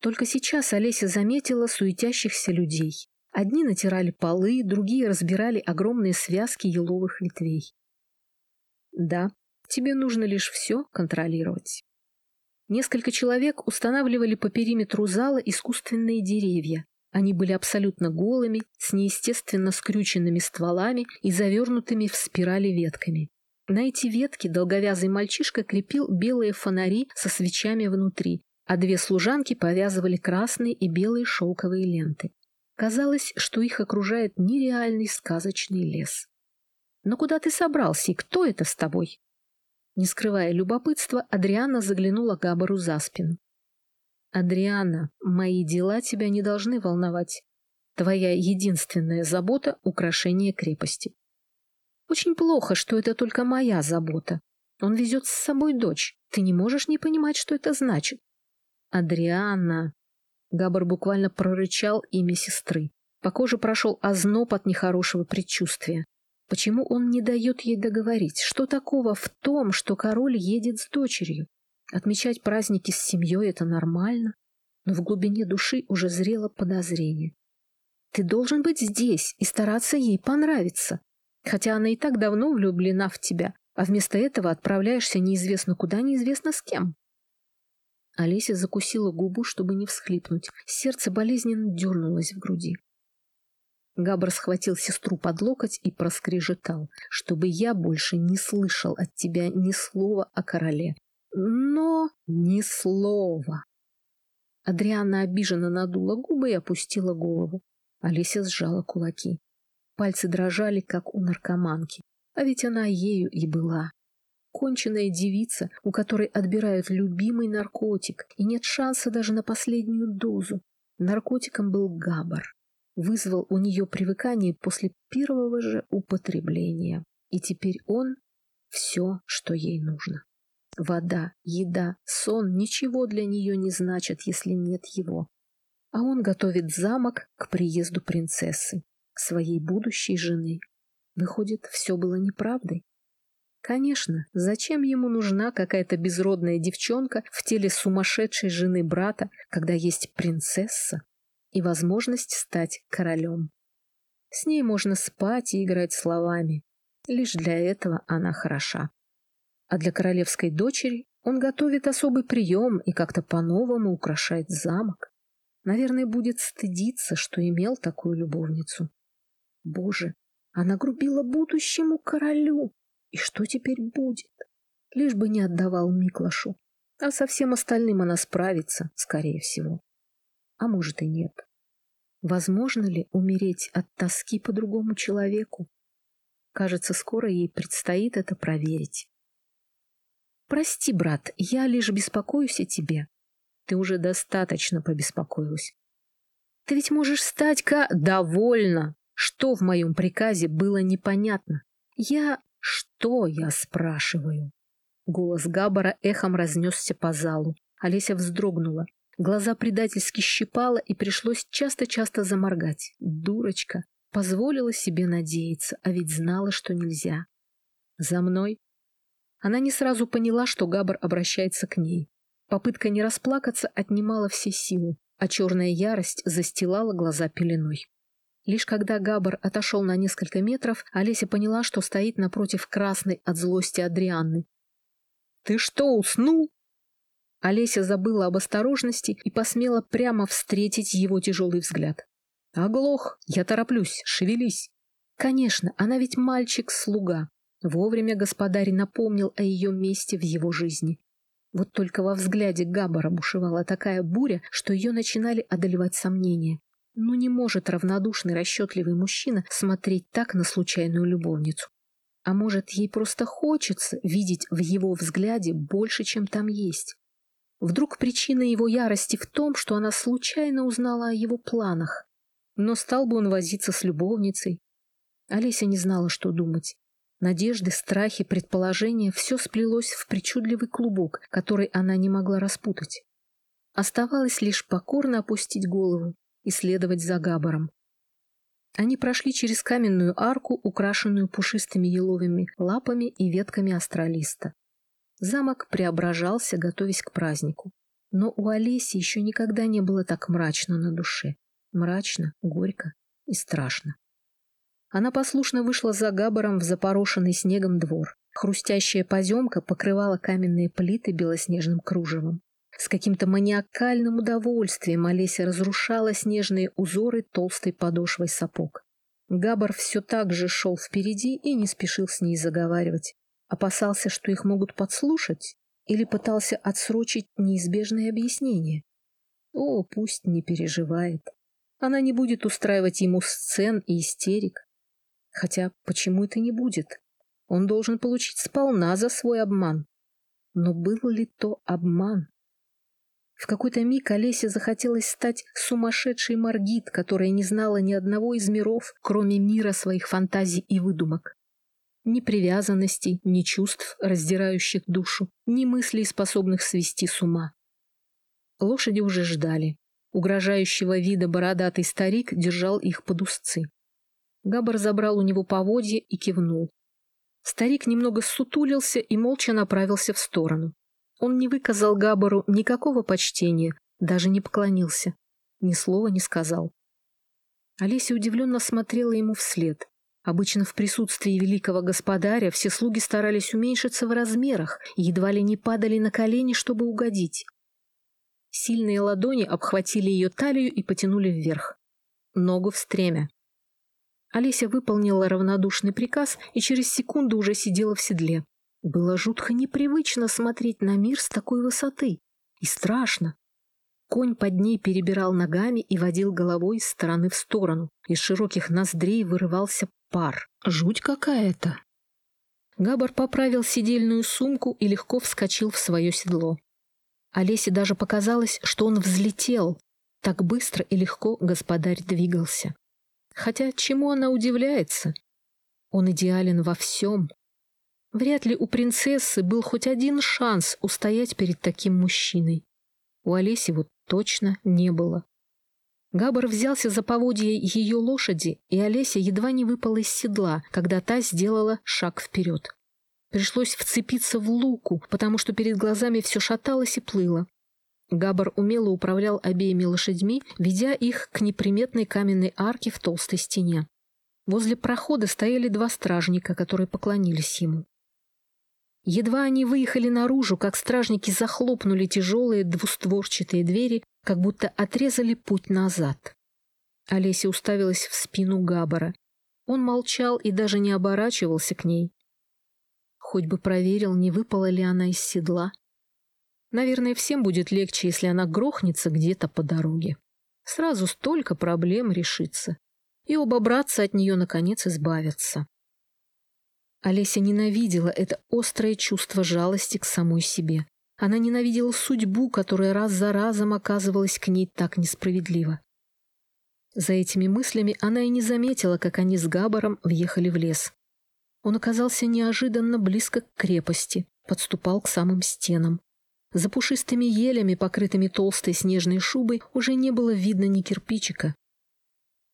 Только сейчас Олеся заметила суетящихся людей. Одни натирали полы, другие разбирали огромные связки еловых ветвей. Да, тебе нужно лишь все контролировать. Несколько человек устанавливали по периметру зала искусственные деревья, они были абсолютно голыми, с неестественно скрюченными стволами и завернутыми в спирали ветками. На эти ветки долговязый мальчишка крепил белые фонари со свечами внутри, а две служанки повязывали красные и белые шелковые ленты. Казалось, что их окружает нереальный сказочный лес. «Но куда ты собрался и кто это с тобой?» Не скрывая любопытства, Адриана заглянула Габару за спину. Адриана, мои дела тебя не должны волновать. Твоя единственная забота — украшение крепости. Очень плохо, что это только моя забота. Он везет с собой дочь. Ты не можешь не понимать, что это значит. Адриана. Габар буквально прорычал имя сестры. По коже прошел озноб от нехорошего предчувствия. Почему он не дает ей договорить? Что такого в том, что король едет с дочерью? Отмечать праздники с семьей — это нормально, но в глубине души уже зрело подозрение. Ты должен быть здесь и стараться ей понравиться, хотя она и так давно влюблена в тебя, а вместо этого отправляешься неизвестно куда, неизвестно с кем. Олеся закусила губу, чтобы не всхлипнуть. Сердце болезненно дернулось в груди. Габр схватил сестру под локоть и проскрежетал, чтобы я больше не слышал от тебя ни слова о короле но ни слова. Адриана обиженно надула губы и опустила голову. Олеся сжала кулаки. Пальцы дрожали, как у наркоманки. А ведь она ею и была. Конченная девица, у которой отбирают любимый наркотик, и нет шанса даже на последнюю дозу. Наркотиком был габар. Вызвал у нее привыкание после первого же употребления. И теперь он — все, что ей нужно. Вода, еда, сон ничего для нее не значат, если нет его. А он готовит замок к приезду принцессы, своей будущей жены. Выходит, все было неправдой. Конечно, зачем ему нужна какая-то безродная девчонка в теле сумасшедшей жены брата, когда есть принцесса и возможность стать королем? С ней можно спать и играть словами. Лишь для этого она хороша. А для королевской дочери он готовит особый прием и как-то по-новому украшает замок. Наверное, будет стыдиться, что имел такую любовницу. Боже, она грубила будущему королю. И что теперь будет? Лишь бы не отдавал Миклашу. А со всем остальным она справится, скорее всего. А может и нет. Возможно ли умереть от тоски по другому человеку? Кажется, скоро ей предстоит это проверить. «Прости, брат, я лишь беспокоюсь о тебе. Ты уже достаточно побеспокоилась. Ты ведь можешь стать ка... Довольно! Что в моем приказе было непонятно? Я... Что я спрашиваю?» Голос Габбара эхом разнесся по залу. Олеся вздрогнула. Глаза предательски щипала, и пришлось часто-часто заморгать. Дурочка. Позволила себе надеяться, а ведь знала, что нельзя. «За мной?» Она не сразу поняла, что Габар обращается к ней. Попытка не расплакаться отнимала все силы, а черная ярость застилала глаза пеленой. Лишь когда Габар отошел на несколько метров, Олеся поняла, что стоит напротив красной от злости Адрианны. «Ты что, уснул?» Олеся забыла об осторожности и посмела прямо встретить его тяжелый взгляд. «Оглох! Я тороплюсь! Шевелись!» Конечно, она ведь мальчик-слуга. Вовремя господарь напомнил о ее месте в его жизни. Вот только во взгляде Габбара бушевала такая буря, что ее начинали одолевать сомнения. Ну не может равнодушный, расчетливый мужчина смотреть так на случайную любовницу. А может, ей просто хочется видеть в его взгляде больше, чем там есть. Вдруг причина его ярости в том, что она случайно узнала о его планах. Но стал бы он возиться с любовницей. Олеся не знала, что думать. Надежды, страхи, предположения — все сплелось в причудливый клубок, который она не могла распутать. Оставалось лишь покорно опустить голову и следовать за Габаром. Они прошли через каменную арку, украшенную пушистыми еловыми лапами и ветками астралиста. Замок преображался, готовясь к празднику. Но у Олеси еще никогда не было так мрачно на душе. Мрачно, горько и страшно. Она послушно вышла за Габаром в запорошенный снегом двор. Хрустящая поземка покрывала каменные плиты белоснежным кружевом. С каким-то маниакальным удовольствием Олеся разрушала снежные узоры толстой подошвой сапог. Габар все так же шел впереди и не спешил с ней заговаривать. Опасался, что их могут подслушать, или пытался отсрочить неизбежное объяснение. О, пусть не переживает. Она не будет устраивать ему сцен и истерик. Хотя почему это не будет? Он должен получить сполна за свой обман. Но был ли то обман? В какой-то миг Олесе захотелось стать сумасшедшей Маргит, которая не знала ни одного из миров, кроме мира своих фантазий и выдумок. Ни привязанностей, ни чувств, раздирающих душу, ни мыслей, способных свести с ума. Лошади уже ждали. Угрожающего вида бородатый старик держал их под узцы. Габар забрал у него поводья и кивнул. Старик немного сутулился и молча направился в сторону. Он не выказал Габару никакого почтения, даже не поклонился, ни слова не сказал. Олеся удивленно смотрела ему вслед. Обычно в присутствии великого господаря все слуги старались уменьшиться в размерах и едва ли не падали на колени, чтобы угодить. Сильные ладони обхватили ее талию и потянули вверх. Ногу в стремя. Олеся выполнила равнодушный приказ и через секунду уже сидела в седле. Было жутко непривычно смотреть на мир с такой высоты. И страшно. Конь под ней перебирал ногами и водил головой из стороны в сторону. Из широких ноздрей вырывался пар. Жуть какая-то. Габар поправил сидельную сумку и легко вскочил в свое седло. Олесе даже показалось, что он взлетел. Так быстро и легко господарь двигался. Хотя чему она удивляется? Он идеален во всем, Вряд ли у принцессы был хоть один шанс устоять перед таким мужчиной. У Олеси вот точно не было. Габар взялся за поводья ее лошади, и Олеся едва не выпала из седла, когда та сделала шаг вперед. Пришлось вцепиться в луку, потому что перед глазами все шаталось и плыло. Габар умело управлял обеими лошадьми, ведя их к неприметной каменной арке в толстой стене. Возле прохода стояли два стражника, которые поклонились ему. Едва они выехали наружу, как стражники захлопнули тяжелые двустворчатые двери, как будто отрезали путь назад. Олеся уставилась в спину Габара. Он молчал и даже не оборачивался к ней. Хоть бы проверил, не выпала ли она из седла. Наверное, всем будет легче, если она грохнется где-то по дороге. Сразу столько проблем решится. И оба братца от нее, наконец, избавятся. Олеся ненавидела это острое чувство жалости к самой себе. Она ненавидела судьбу, которая раз за разом оказывалась к ней так несправедлива. За этими мыслями она и не заметила, как они с Габаром въехали в лес. Он оказался неожиданно близко к крепости, подступал к самым стенам. За пушистыми елями, покрытыми толстой снежной шубой, уже не было видно ни кирпичика.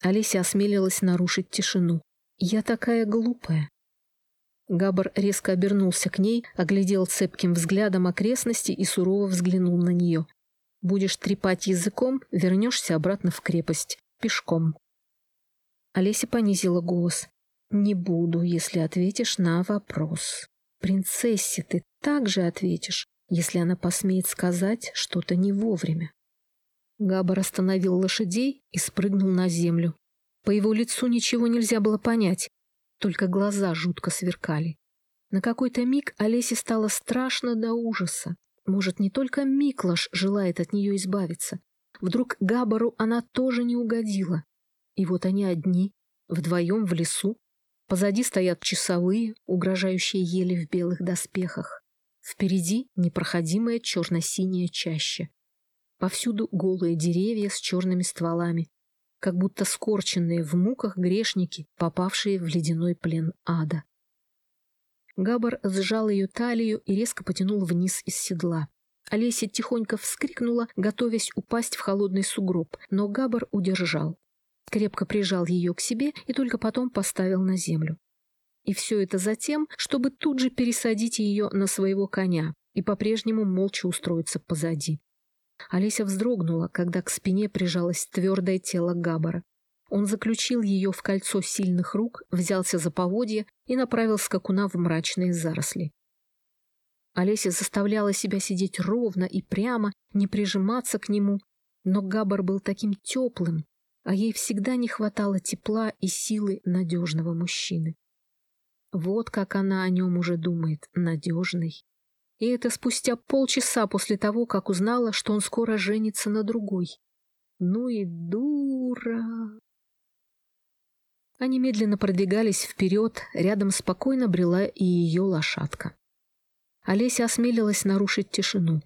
Олеся осмелилась нарушить тишину. «Я такая глупая. Габар резко обернулся к ней, оглядел цепким взглядом окрестности и сурово взглянул на нее. «Будешь трепать языком, вернешься обратно в крепость. Пешком». Олеся понизила голос. «Не буду, если ответишь на вопрос. Принцессе ты также ответишь, если она посмеет сказать что-то не вовремя». Габар остановил лошадей и спрыгнул на землю. По его лицу ничего нельзя было понять, только глаза жутко сверкали. На какой-то миг Олесе стало страшно до ужаса. Может, не только Миклаш желает от нее избавиться. Вдруг Габару она тоже не угодила. И вот они одни, вдвоем в лесу. Позади стоят часовые, угрожающие ели в белых доспехах. Впереди непроходимая черно-синяя чаща. Повсюду голые деревья с черными стволами, как будто скорченные в муках грешники, попавшие в ледяной плен ада. Габар сжал ее талию и резко потянул вниз из седла. Олеся тихонько вскрикнула, готовясь упасть в холодный сугроб, но Габар удержал. Крепко прижал ее к себе и только потом поставил на землю. И все это затем, чтобы тут же пересадить ее на своего коня и по-прежнему молча устроиться позади. Олеся вздрогнула, когда к спине прижалось твердое тело Габара. Он заключил ее в кольцо сильных рук, взялся за поводья и направил скакуна в мрачные заросли. Олеся заставляла себя сидеть ровно и прямо, не прижиматься к нему, но Габар был таким теплым, а ей всегда не хватало тепла и силы надежного мужчины. Вот как она о нем уже думает, надежный. И это спустя полчаса после того, как узнала, что он скоро женится на другой. Ну и дура. Они медленно продвигались вперед, рядом спокойно брела и ее лошадка. Олеся осмелилась нарушить тишину.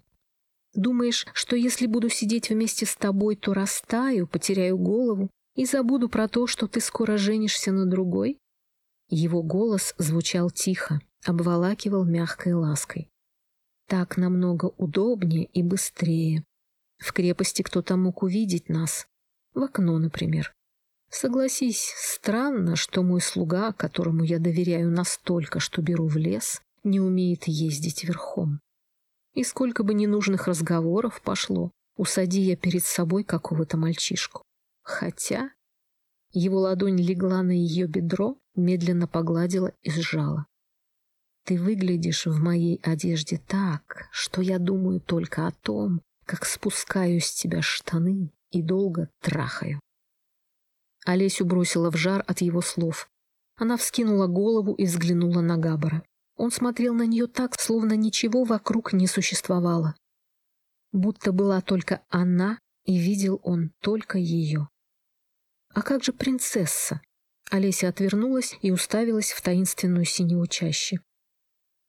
«Думаешь, что если буду сидеть вместе с тобой, то растаю, потеряю голову и забуду про то, что ты скоро женишься на другой?» Его голос звучал тихо, обволакивал мягкой лаской. Так намного удобнее и быстрее. В крепости кто-то мог увидеть нас. В окно, например. Согласись, странно, что мой слуга, которому я доверяю настолько, что беру в лес, не умеет ездить верхом. И сколько бы ненужных разговоров пошло, усади я перед собой какого-то мальчишку. Хотя его ладонь легла на ее бедро, медленно погладила и сжала. Ты выглядишь в моей одежде так, что я думаю только о том, как спускаю с тебя штаны и долго трахаю. Олесю бросила в жар от его слов. Она вскинула голову и взглянула на Габара. Он смотрел на нее так, словно ничего вокруг не существовало. Будто была только она, и видел он только ее. А как же принцесса? Олеся отвернулась и уставилась в таинственную синеву чаще.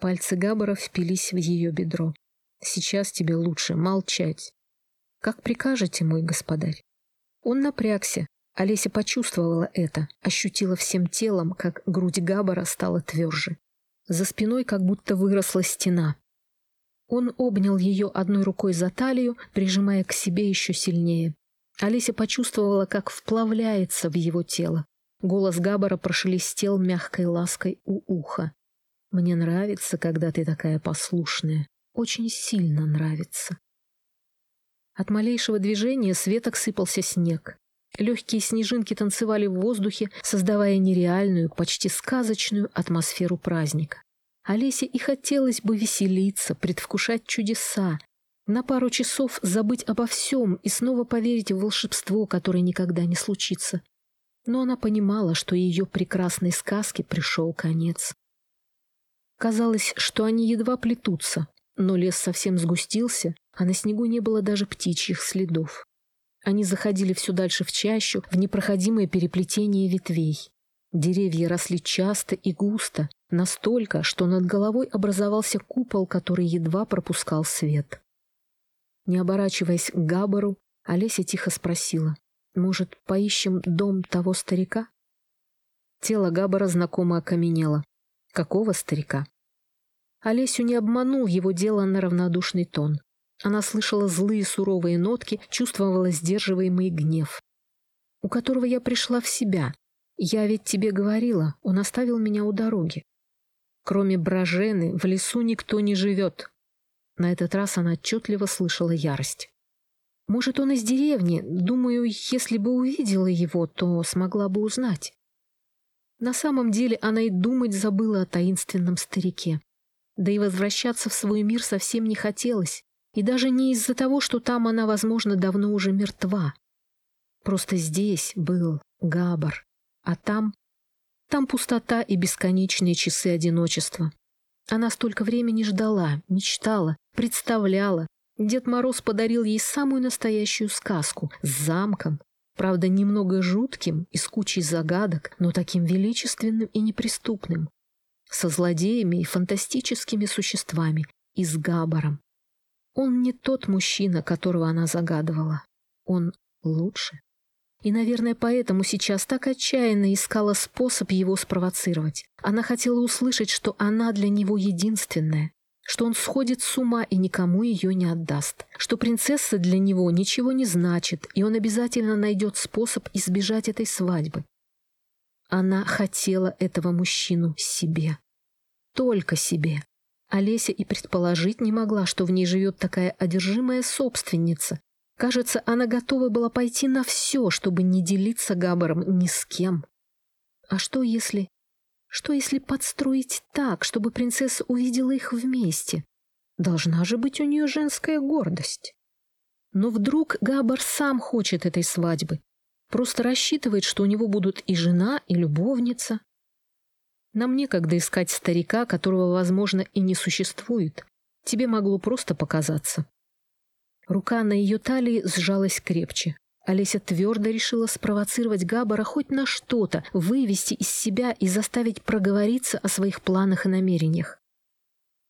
Пальцы Габбара впились в ее бедро. «Сейчас тебе лучше молчать». «Как прикажете, мой господарь?» Он напрягся. Олеся почувствовала это, ощутила всем телом, как грудь Габбара стала тверже. За спиной как будто выросла стена. Он обнял ее одной рукой за талию, прижимая к себе еще сильнее. Олеся почувствовала, как вплавляется в его тело. Голос Габбара прошелестел мягкой лаской у уха. Мне нравится, когда ты такая послушная. Очень сильно нравится. От малейшего движения с веток сыпался снег. Легкие снежинки танцевали в воздухе, создавая нереальную, почти сказочную атмосферу праздника. Олесе и хотелось бы веселиться, предвкушать чудеса, на пару часов забыть обо всем и снова поверить в волшебство, которое никогда не случится. Но она понимала, что ее прекрасной сказке пришел конец. Казалось, что они едва плетутся, но лес совсем сгустился, а на снегу не было даже птичьих следов. Они заходили все дальше в чащу, в непроходимое переплетение ветвей. Деревья росли часто и густо, настолько, что над головой образовался купол, который едва пропускал свет. Не оборачиваясь к Габару, Олеся тихо спросила, «Может, поищем дом того старика?» Тело Габара знакомо окаменело. Какого старика? Олесю не обманул его дело на равнодушный тон. Она слышала злые суровые нотки, чувствовала сдерживаемый гнев. «У которого я пришла в себя. Я ведь тебе говорила, он оставил меня у дороги. Кроме Брожены в лесу никто не живет». На этот раз она отчетливо слышала ярость. «Может, он из деревни. Думаю, если бы увидела его, то смогла бы узнать». На самом деле она и думать забыла о таинственном старике. Да и возвращаться в свой мир совсем не хотелось. И даже не из-за того, что там она, возможно, давно уже мертва. Просто здесь был Габар, а там... Там пустота и бесконечные часы одиночества. Она столько времени ждала, мечтала, представляла. Дед Мороз подарил ей самую настоящую сказку с замком, правда, немного жутким и с кучей загадок, но таким величественным и неприступным, со злодеями и фантастическими существами и с Габаром. Он не тот мужчина, которого она загадывала. Он лучше. И, наверное, поэтому сейчас так отчаянно искала способ его спровоцировать. Она хотела услышать, что она для него единственная, что он сходит с ума и никому ее не отдаст, что принцесса для него ничего не значит, и он обязательно найдет способ избежать этой свадьбы. Она хотела этого мужчину себе. Только себе. Олеся и предположить не могла, что в ней живет такая одержимая собственница. Кажется, она готова была пойти на все, чтобы не делиться Габаром ни с кем. А что если... Что если подстроить так, чтобы принцесса увидела их вместе? Должна же быть у нее женская гордость. Но вдруг Габар сам хочет этой свадьбы. Просто рассчитывает, что у него будут и жена, и любовница. Нам некогда искать старика, которого, возможно, и не существует. Тебе могло просто показаться. Рука на ее талии сжалась крепче. Олеся твердо решила спровоцировать Габара хоть на что-то, вывести из себя и заставить проговориться о своих планах и намерениях.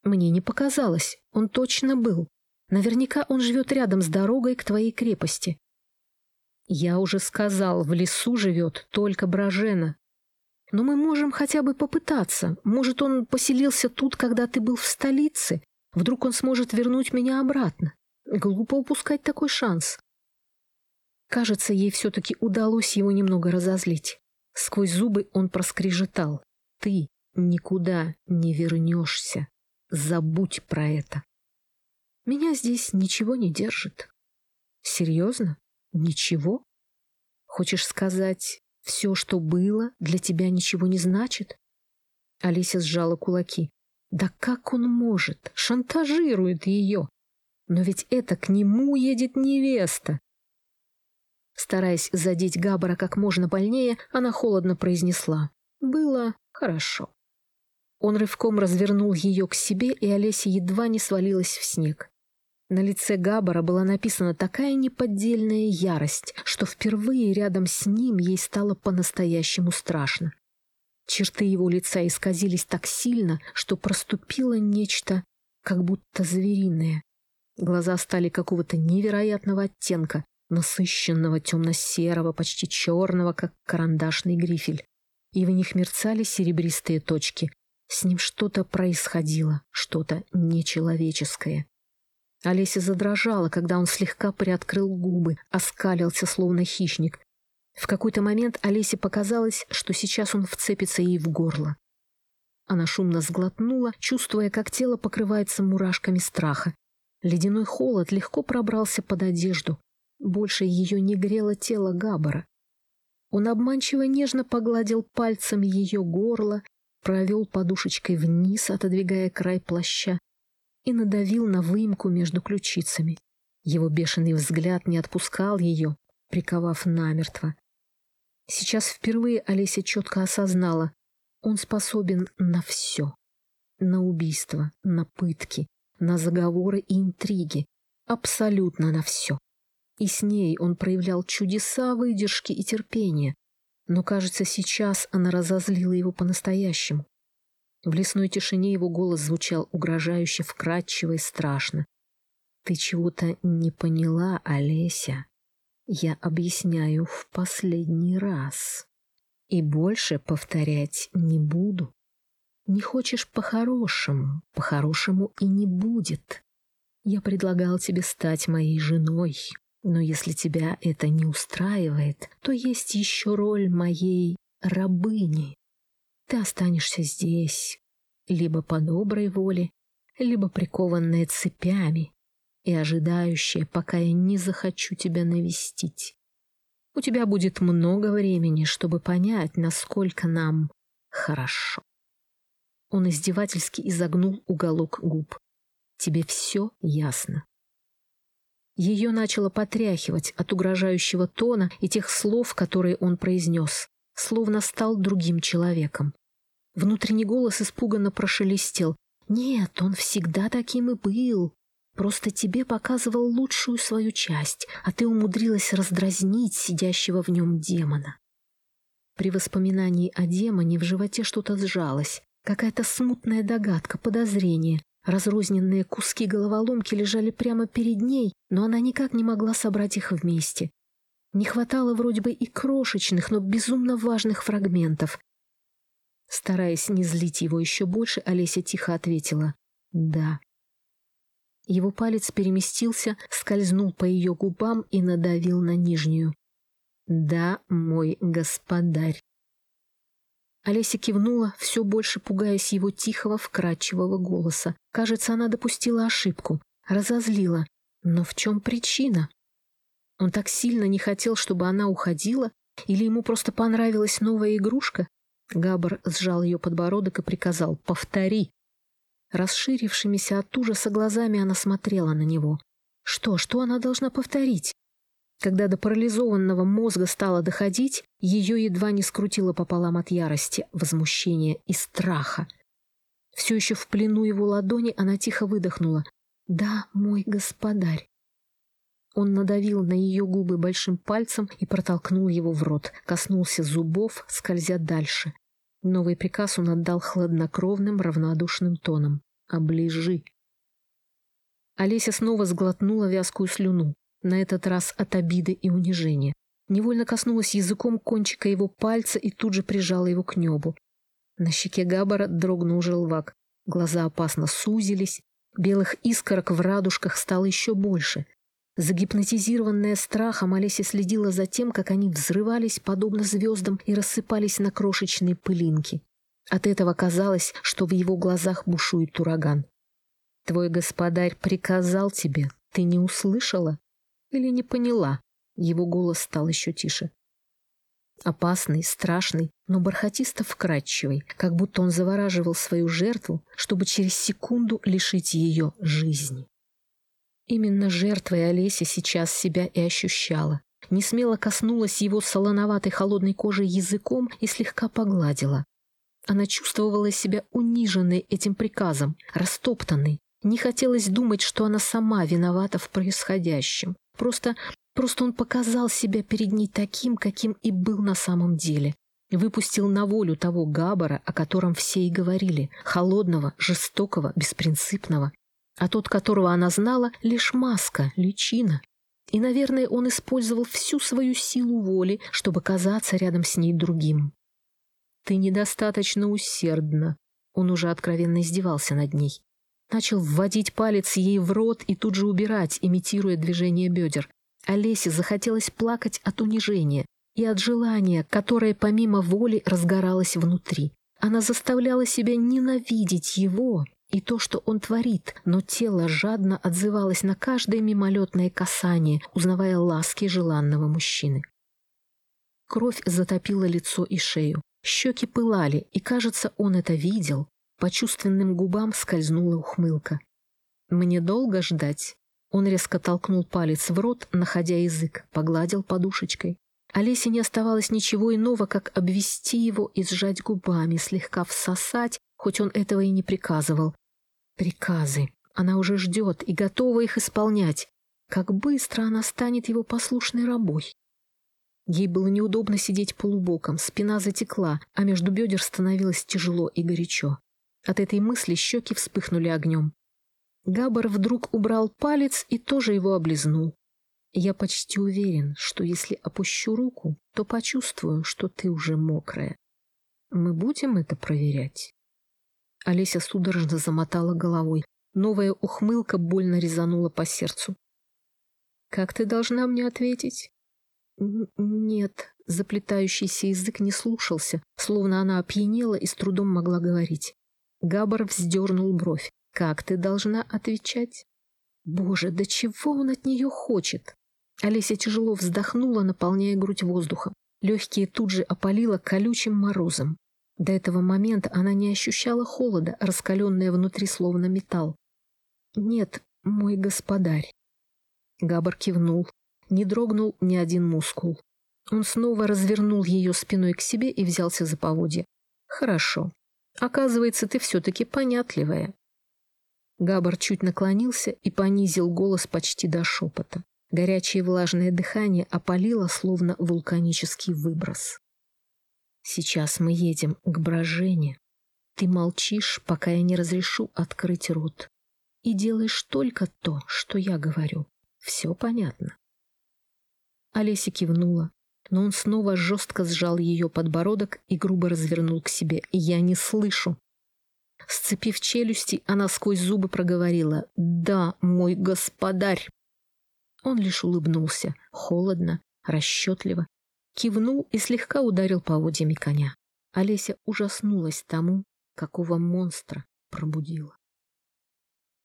Мне не показалось, он точно был. Наверняка он живет рядом с дорогой к твоей крепости. Я уже сказал, в лесу живет только Брожена, но мы можем хотя бы попытаться. Может, он поселился тут, когда ты был в столице? Вдруг он сможет вернуть меня обратно? Глупо упускать такой шанс. Кажется, ей все-таки удалось его немного разозлить. Сквозь зубы он проскрежетал. Ты никуда не вернешься. Забудь про это. Меня здесь ничего не держит. Серьезно? Ничего? Хочешь сказать, все, что было, для тебя ничего не значит? Алися сжала кулаки. Да как он может? Шантажирует ее. Но ведь это к нему едет невеста. Стараясь задеть Габара как можно больнее, она холодно произнесла. Было хорошо. Он рывком развернул ее к себе, и Олеся едва не свалилась в снег. На лице Габбара была написана такая неподдельная ярость, что впервые рядом с ним ей стало по-настоящему страшно. Черты его лица исказились так сильно, что проступило нечто, как будто звериное. Глаза стали какого-то невероятного оттенка, насыщенного темно-серого, почти черного, как карандашный грифель. И в них мерцали серебристые точки. С ним что-то происходило, что-то нечеловеческое. Олеся задрожала, когда он слегка приоткрыл губы, оскалился, словно хищник. В какой-то момент Олесе показалось, что сейчас он вцепится ей в горло. Она шумно сглотнула, чувствуя, как тело покрывается мурашками страха. Ледяной холод легко пробрался под одежду. Больше ее не грело тело Габбара. Он обманчиво нежно погладил пальцем ее горло, провел подушечкой вниз, отодвигая край плаща, и надавил на выемку между ключицами. Его бешеный взгляд не отпускал ее, приковав намертво. Сейчас впервые Олеся четко осознала, он способен на все. На убийство, на пытки, на заговоры и интриги. Абсолютно на все. И с ней он проявлял чудеса выдержки и терпения. Но, кажется, сейчас она разозлила его по-настоящему. В лесной тишине его голос звучал угрожающе, вкрадчиво и страшно. «Ты чего-то не поняла, Олеся. Я объясняю в последний раз» и больше повторять не буду. Не хочешь по-хорошему, по-хорошему и не будет. Я предлагал тебе стать моей женой, но если тебя это не устраивает, то есть еще роль моей рабыни. Ты останешься здесь, либо по доброй воле, либо прикованная цепями и ожидающая, пока я не захочу тебя навестить. У тебя будет много времени, чтобы понять, насколько нам хорошо. Он издевательски изогнул уголок губ. Тебе все ясно. Ее начало потряхивать от угрожающего тона и тех слов, которые он произнес, словно стал другим человеком. Внутренний голос испуганно прошелестел. «Нет, он всегда таким и был. Просто тебе показывал лучшую свою часть, а ты умудрилась раздразнить сидящего в нем демона. При воспоминании о демоне в животе что-то сжалось, какая-то смутная догадка, подозрение. Разрозненные куски головоломки лежали прямо перед ней, но она никак не могла собрать их вместе. Не хватало вроде бы и крошечных, но безумно важных фрагментов. Стараясь не злить его еще больше, Олеся тихо ответила «Да». Его палец переместился, скользнул по ее губам и надавил на нижнюю. «Да, мой господарь». Олеся кивнула, все больше пугаясь его тихого, вкрадчивого голоса. Кажется, она допустила ошибку, разозлила. Но в чем причина? Он так сильно не хотел, чтобы она уходила? Или ему просто понравилась новая игрушка? Габар сжал ее подбородок и приказал «Повтори». Расширившимися от ужаса глазами она смотрела на него. Что, что она должна повторить? Когда до парализованного мозга стало доходить, ее едва не скрутило пополам от ярости, возмущения и страха. Все еще в плену его ладони она тихо выдохнула. «Да, мой господарь». Он надавил на ее губы большим пальцем и протолкнул его в рот, коснулся зубов, скользя дальше. Новый приказ он отдал хладнокровным, равнодушным тоном. «Оближи». Олеся снова сглотнула вязкую слюну, на этот раз от обиды и унижения. Невольно коснулась языком кончика его пальца и тут же прижала его к небу. На щеке Габбара дрогнул желвак. Глаза опасно сузились, белых искорок в радужках стало еще больше. Загипнотизированная страхом, Олеся следила за тем, как они взрывались, подобно звездам, и рассыпались на крошечные пылинки. От этого казалось, что в его глазах бушует ураган. «Твой господарь приказал тебе, ты не услышала? Или не поняла?» Его голос стал еще тише. Опасный, страшный, но бархатисто вкрадчивый, как будто он завораживал свою жертву, чтобы через секунду лишить ее жизни. Именно жертвой Олеся сейчас себя и ощущала. Не смело коснулась его солоноватой холодной кожей языком и слегка погладила. Она чувствовала себя униженной этим приказом, растоптанной. Не хотелось думать, что она сама виновата в происходящем. Просто, просто он показал себя перед ней таким, каким и был на самом деле. Выпустил на волю того Габара, о котором все и говорили, холодного, жестокого, беспринципного, а тот, которого она знала, лишь маска, личина. И, наверное, он использовал всю свою силу воли, чтобы казаться рядом с ней другим. «Ты недостаточно усердна», — он уже откровенно издевался над ней. Начал вводить палец ей в рот и тут же убирать, имитируя движение бедер. Олесе захотелось плакать от унижения и от желания, которое помимо воли разгоралось внутри. Она заставляла себя ненавидеть его и то, что он творит, но тело жадно отзывалось на каждое мимолетное касание, узнавая ласки желанного мужчины. Кровь затопила лицо и шею. Щеки пылали, и, кажется, он это видел. По чувственным губам скользнула ухмылка. «Мне долго ждать?» Он резко толкнул палец в рот, находя язык, погладил подушечкой. Олесе не оставалось ничего иного, как обвести его и сжать губами, слегка всосать, хоть он этого и не приказывал. Приказы. Она уже ждет и готова их исполнять. Как быстро она станет его послушной рабой. Ей было неудобно сидеть полубоком, спина затекла, а между бедер становилось тяжело и горячо. От этой мысли щеки вспыхнули огнем. Габар вдруг убрал палец и тоже его облизнул. Я почти уверен, что если опущу руку, то почувствую, что ты уже мокрая. Мы будем это проверять?» Олеся судорожно замотала головой. Новая ухмылка больно резанула по сердцу. «Как ты должна мне ответить?» «Нет», — заплетающийся язык не слушался, словно она опьянела и с трудом могла говорить. Габар вздернул бровь. «Как ты должна отвечать?» «Боже, да чего он от нее хочет?» Олеся тяжело вздохнула, наполняя грудь воздухом. Легкие тут же опалило колючим морозом. До этого момента она не ощущала холода, раскаленная внутри словно металл. «Нет, мой господарь». Габар кивнул. Не дрогнул ни один мускул. Он снова развернул ее спиной к себе и взялся за поводья. «Хорошо. Оказывается, ты все-таки понятливая». Габар чуть наклонился и понизил голос почти до шепота. Горячее влажное дыхание опалило, словно вулканический выброс. «Сейчас мы едем к Брожене. Ты молчишь, пока я не разрешу открыть рот. И делаешь только то, что я говорю. Все понятно?» Олеся кивнула, но он снова жестко сжал ее подбородок и грубо развернул к себе. «Я не слышу!» Сцепив челюсти, она сквозь зубы проговорила «Да, мой господарь!» Он лишь улыбнулся, холодно, расчетливо, кивнул и слегка ударил поводьями коня. Олеся ужаснулась тому, какого монстра пробудила.